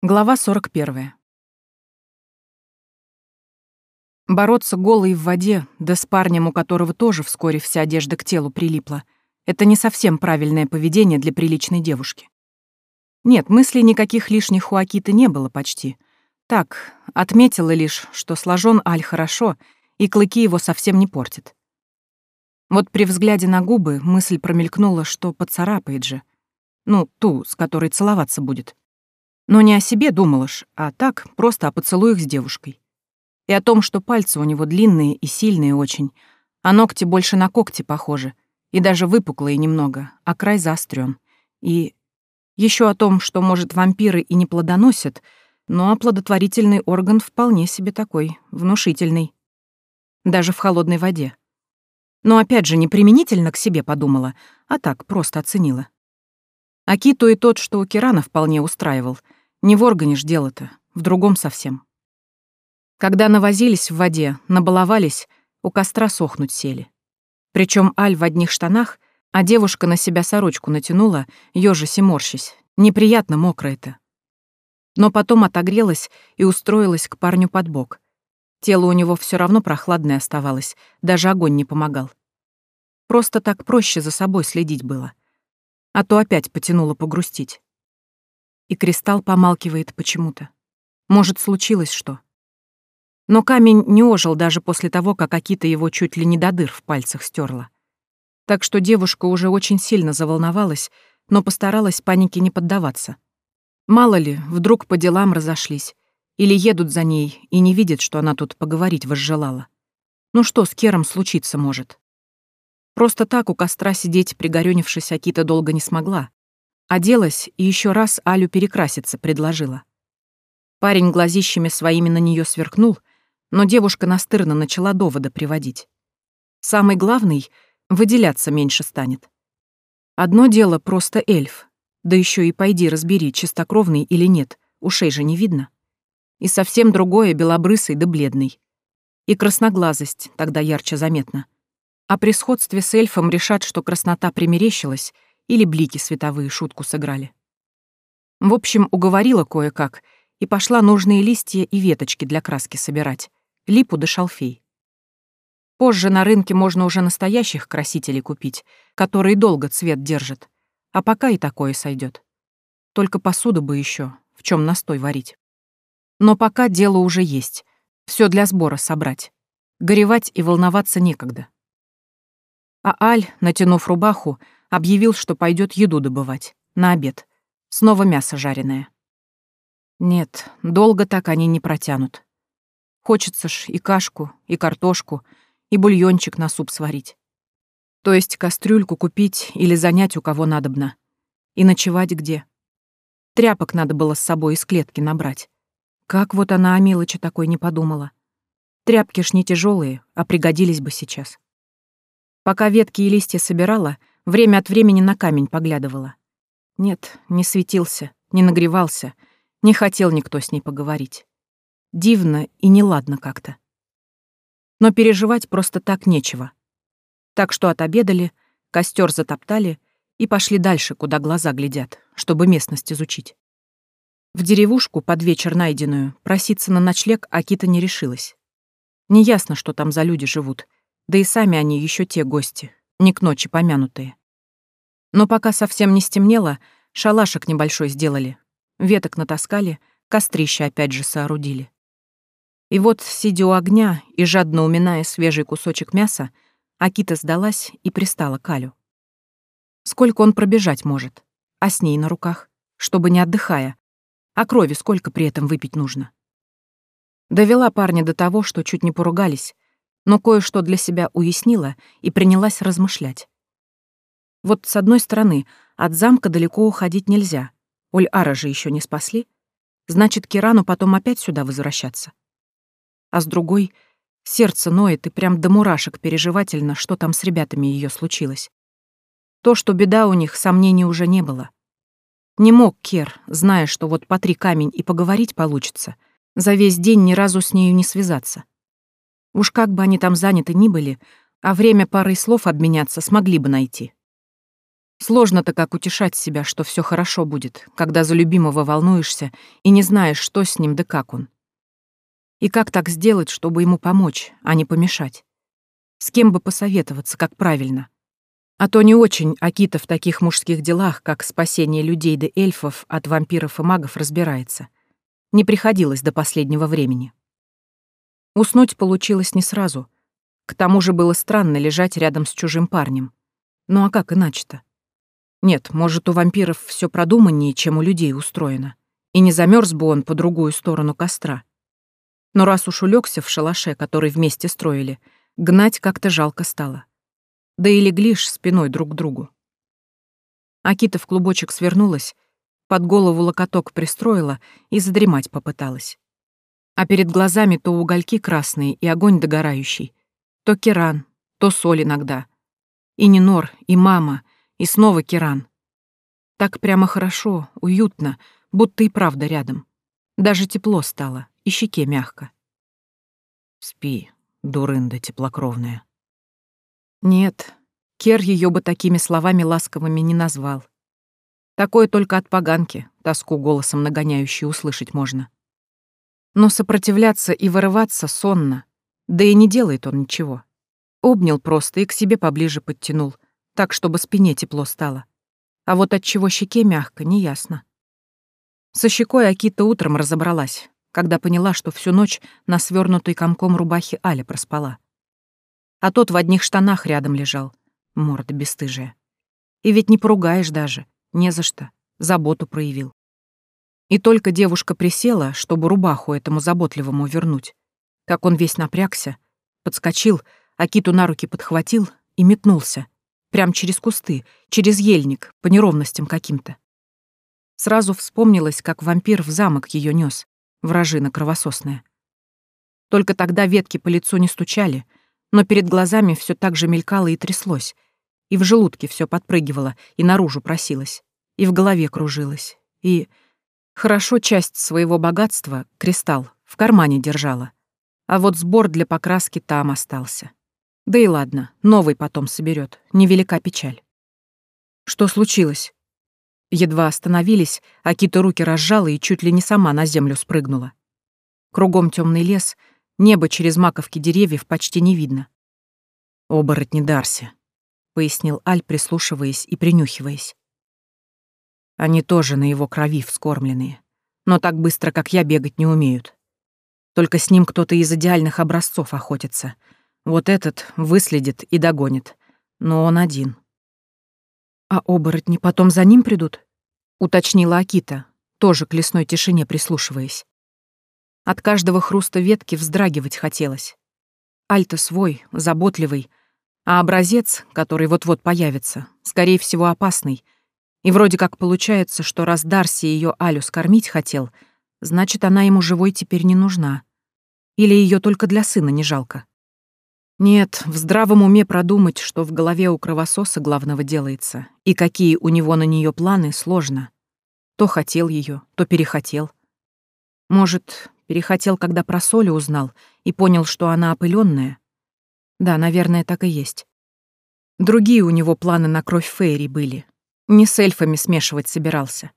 Глава 41. Бороться голой в воде, да с парнем, у которого тоже вскоре вся одежда к телу прилипла, это не совсем правильное поведение для приличной девушки. Нет, мыслей никаких лишних у Акиты не было почти. Так, отметила лишь, что сложен Аль хорошо, и клыки его совсем не портит. Вот при взгляде на губы мысль промелькнула, что поцарапает же. Ну, ту, с которой целоваться будет. Но не о себе думалаш, а так, просто о поцелуях с девушкой. И о том, что пальцы у него длинные и сильные очень, а ногти больше на когти похожи, и даже выпуклые немного, а край заострен. И еще о том, что, может, вампиры и не плодоносят, но оплодотворительный орган вполне себе такой, внушительный. Даже в холодной воде. Но опять же, не применительно к себе подумала, а так, просто оценила. Акиту и тот, что у Кирана вполне устраивал — не в органе ж дело-то, в другом совсем. Когда навозились в воде, набаловались, у костра сохнуть сели. Причем Аль в одних штанах, а девушка на себя сорочку натянула, ёжись и морщись. Неприятно мокро это. Но потом отогрелась и устроилась к парню под бок. Тело у него все равно прохладное оставалось, даже огонь не помогал. Просто так проще за собой следить было. А то опять потянуло погрустить. И кристалл помалкивает почему-то. Может, случилось что. Но камень не ожил даже после того, как Акита его чуть ли не до дыр в пальцах стерла. Так что девушка уже очень сильно заволновалась, но постаралась панике не поддаваться. Мало ли, вдруг по делам разошлись. Или едут за ней и не видят, что она тут поговорить возжелала. Ну что с Кером случиться может? Просто так у костра сидеть, пригорюнившись, Акита долго не смогла. Оделась и еще раз Алю перекраситься предложила. Парень глазищами своими на нее сверкнул, но девушка настырно начала доводы приводить. Самый главный — выделяться меньше станет. Одно дело просто эльф, да еще и пойди разбери, чистокровный или нет, ушей же не видно. И совсем другое — белобрысый да бледный. И красноглазость тогда ярче заметна. А при сходстве с эльфом решат, что краснота примерещилась — или блики световые шутку сыграли. В общем, уговорила кое-как и пошла нужные листья и веточки для краски собирать, липу да шалфей. Позже на рынке можно уже настоящих красителей купить, которые долго цвет держат, а пока и такое сойдет. Только посуду бы еще, в чем настой варить. Но пока дело уже есть, все для сбора собрать. Горевать и волноваться некогда. А Аль, натянув рубаху, объявил, что пойдет еду добывать. На обед. Снова мясо жареное. Нет, долго так они не протянут. Хочется ж и кашку, и картошку, и бульончик на суп сварить. То есть кастрюльку купить или занять у кого надобно. И ночевать где. Тряпок надо было с собой из клетки набрать. Как вот она о мелочи такой не подумала. Тряпки ж не тяжелые, а пригодились бы сейчас. Пока ветки и листья собирала, Время от времени на камень поглядывала. Нет, не светился, не нагревался, не хотел никто с ней поговорить. Дивно и неладно как-то. Но переживать просто так нечего. Так что отобедали, костер затоптали и пошли дальше, куда глаза глядят, чтобы местность изучить. В деревушку, под вечер найденную, проситься на ночлег Акита не решилась. Неясно, что там за люди живут, да и сами они еще те гости, не к ночи помянутые. Но пока совсем не стемнело, шалашик небольшой сделали, веток натаскали, кострище опять же соорудили. И вот, сидя у огня и жадно уминая свежий кусочек мяса, Акита сдалась и пристала к Алю. Сколько он пробежать может, а с ней на руках, чтобы не отдыхая, а крови сколько при этом выпить нужно. Довела парня до того, что чуть не поругались, но кое-что для себя уяснила и принялась размышлять. Вот с одной стороны, от замка далеко уходить нельзя. Оль-Ара же еще не спасли. Значит, Кирану потом опять сюда возвращаться. А с другой, сердце ноет и прям до мурашек переживательно, что там с ребятами ее случилось. То, что беда у них, сомнений уже не было. Не мог Кер, зная, что вот по три камень и поговорить получится, за весь день ни разу с нею не связаться. Уж как бы они там заняты ни были, а время парой слов обменяться смогли бы найти. Сложно-то как утешать себя, что все хорошо будет, когда за любимого волнуешься и не знаешь, что с ним да как он. И как так сделать, чтобы ему помочь, а не помешать? С кем бы посоветоваться, как правильно? А то не очень Акита в таких мужских делах, как спасение людей да эльфов от вампиров и магов, разбирается. Не приходилось до последнего времени. Уснуть получилось не сразу. К тому же было странно лежать рядом с чужим парнем. Ну а как иначе-то? Нет, может, у вампиров все продуманнее, чем у людей устроено. И не замерз бы он по другую сторону костра. Но раз уж улегся в шалаше, который вместе строили, гнать как-то жалко стало. Да и легли ж спиной друг к другу. Акита в клубочек свернулась, под голову локоток пристроила и задремать попыталась. А перед глазами то угольки красные и огонь догорающий, то керан, то соль иногда. И Нинор, и мама, и снова Киран. Так прямо хорошо, уютно, будто и правда рядом. Даже тепло стало, и щеке мягко. Спи, дурында теплокровная. Нет, Кер ее бы такими словами ласковыми не назвал. Такое только от поганки, тоску голосом нагоняющей услышать можно. Но сопротивляться и вырываться сонно, да и не делает он ничего. Обнял просто и к себе поближе подтянул — так, чтобы спине тепло стало. А вот от чего щеке мягко, неясно. Со щекой Акита утром разобралась, когда поняла, что всю ночь на свернутой комком рубахе Аля проспала. А тот в одних штанах рядом лежал, морда бесстыжая. И ведь не поругаешь даже, не за что, заботу проявил. И только девушка присела, чтобы рубаху этому заботливому вернуть, как он весь напрягся, подскочил, Акиту на руки подхватил и метнулся, Прям через кусты, через ельник, по неровностям каким-то. Сразу вспомнилось, как вампир в замок ее нес, вражина кровососная. Только тогда ветки по лицу не стучали, но перед глазами все так же мелькало и тряслось, и в желудке все подпрыгивало, и наружу просилось, и в голове кружилось, и... Хорошо часть своего богатства, кристалл, в кармане держала, а вот сбор для покраски там остался. Да и ладно, новый потом соберет. Невелика печаль. Что случилось? Едва остановились, а Кита руки разжала и чуть ли не сама на землю спрыгнула. Кругом темный лес, небо через маковки деревьев почти не видно. «Оборотни Дарси», — пояснил Аль, прислушиваясь и принюхиваясь. «Они тоже на его крови вскормленные, но так быстро, как я, бегать не умеют. Только с ним кто-то из идеальных образцов охотится — вот этот выследит и догонит. Но он один. «А оборотни потом за ним придут?» — уточнила Акита, тоже к лесной тишине прислушиваясь. От каждого хруста ветки вздрагивать хотелось. Альта свой, заботливый, а образец, который вот-вот появится, скорее всего, опасный. И вроде как получается, что раз Дарси ее Алю скормить хотел, значит, она ему живой теперь не нужна. Или ее только для сына не жалко. Нет, в здравом уме продумать, что в голове у кровососа главного делается, и какие у него на нее планы, сложно. То хотел ее, то перехотел. Может, перехотел, когда про Солю узнал и понял, что она опыленная? Да, наверное, так и есть. Другие у него планы на кровь Фейри были. Не с эльфами смешивать собирался.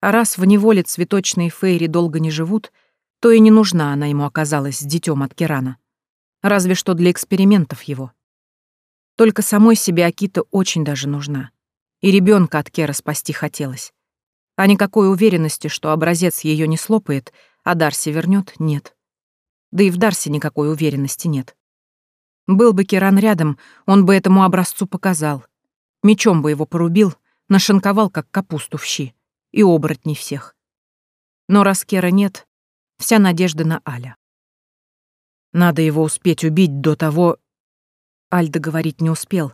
А раз в неволе цветочные Фейри долго не живут, то и не нужна она ему оказалась с детем от Керана. Разве что для экспериментов его. Только самой себе Акита очень даже нужна. И ребенка от Кера спасти хотелось. А никакой уверенности, что образец ее не слопает, а Дарси вернет, нет. Да и в Дарси никакой уверенности нет. Был бы Керан рядом, он бы этому образцу показал. Мечом бы его порубил, нашинковал, как капусту в щи. И оборотней всех. Но раз Кера нет, вся надежда на Аля. Надо его успеть убить до того... Альда говорить не успел.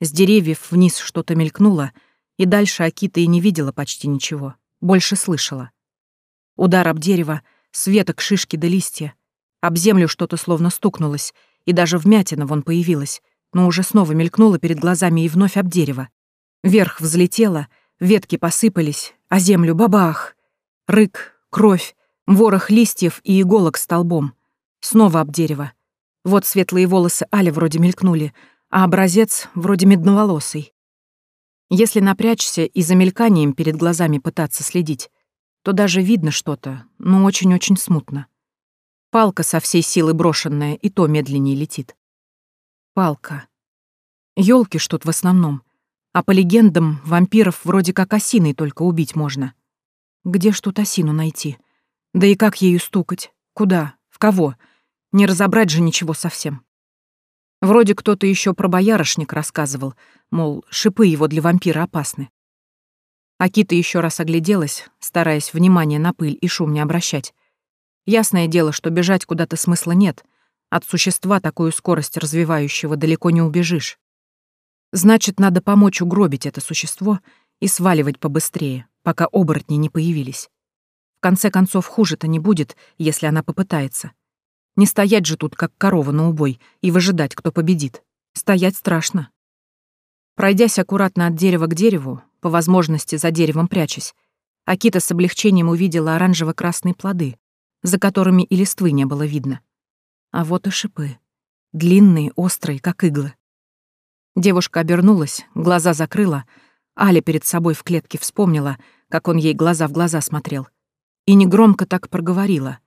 С деревьев вниз что-то мелькнуло, и дальше Акита и не видела почти ничего, больше слышала. Удар об дерево, светок, шишки да листья. Об землю что-то словно стукнулось, и даже вмятина вон появилась, но уже снова мелькнула перед глазами и вновь об дерево. Вверх взлетела, ветки посыпались, а землю бабах! Рык, кровь, ворох листьев и иголок столбом — Снова об дерево. Вот светлые волосы Али вроде мелькнули, а образец вроде медноволосый. Если напрячься и за мельканием перед глазами пытаться следить, то даже видно что-то, но очень-очень смутно. Палка со всей силы брошенная и то медленнее летит. Палка. Ёлки тут в основном. А по легендам, вампиров вроде как осиной только убить можно. Где ж тут осину найти? Да и как ею стукать? Куда? В кого? Не разобрать же ничего совсем. Вроде кто-то еще про боярышник рассказывал, мол, шипы его для вампира опасны. Акита еще раз огляделась, стараясь внимание на пыль и шум не обращать. Ясное дело, что бежать куда-то смысла нет. От существа такую скорость развивающего далеко не убежишь. Значит, надо помочь угробить это существо и сваливать побыстрее, пока оборотни не появились. В конце концов, хуже-то не будет, если она попытается. Не стоять же тут, как корова на убой, и выжидать, кто победит. Стоять страшно. Пройдясь аккуратно от дерева к дереву, по возможности за деревом прячась, Акита с облегчением увидела оранжево-красные плоды, за которыми и листвы не было видно. А вот и шипы. Длинные, острые, как иглы. Девушка обернулась, глаза закрыла, Аля перед собой в клетке вспомнила, как он ей глаза в глаза смотрел. И негромко так проговорила.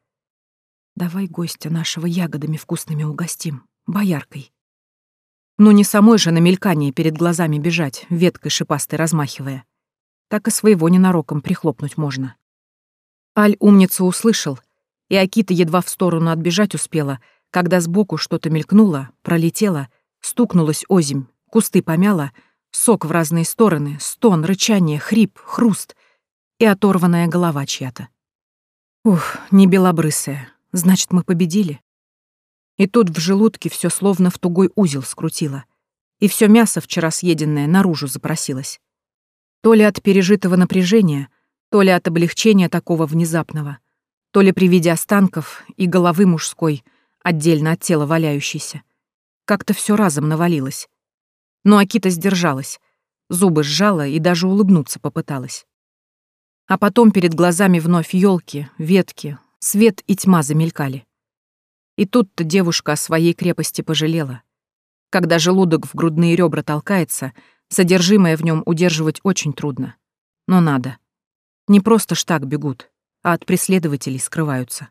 Давай гостя нашего ягодами вкусными угостим, бояркой. Ну не самой же на мелькание перед глазами бежать, веткой шипастой размахивая. Так и своего ненароком прихлопнуть можно. Аль умницу услышал, и Акита едва в сторону отбежать успела, когда сбоку что-то мелькнуло, пролетело, стукнулось озимь, кусты помяло, сок в разные стороны, стон, рычание, хрип, хруст и оторванная голова чья-то. Ух, не белобрысая, Значит, мы победили. И тут в желудке все словно в тугой узел скрутило. И все мясо, вчера съеденное, наружу запросилось. То ли от пережитого напряжения, то ли от облегчения такого внезапного, то ли при виде останков и головы мужской, отдельно от тела валяющейся. Как-то все разом навалилось. Но Акита сдержалась, зубы сжала и даже улыбнуться попыталась. А потом перед глазами вновь елки, ветки, Свет и тьма замелькали. И тут-то девушка о своей крепости пожалела. Когда желудок в грудные ребра толкается, содержимое в нем удерживать очень трудно. Но надо. Не просто ж так бегут, а от преследователей скрываются.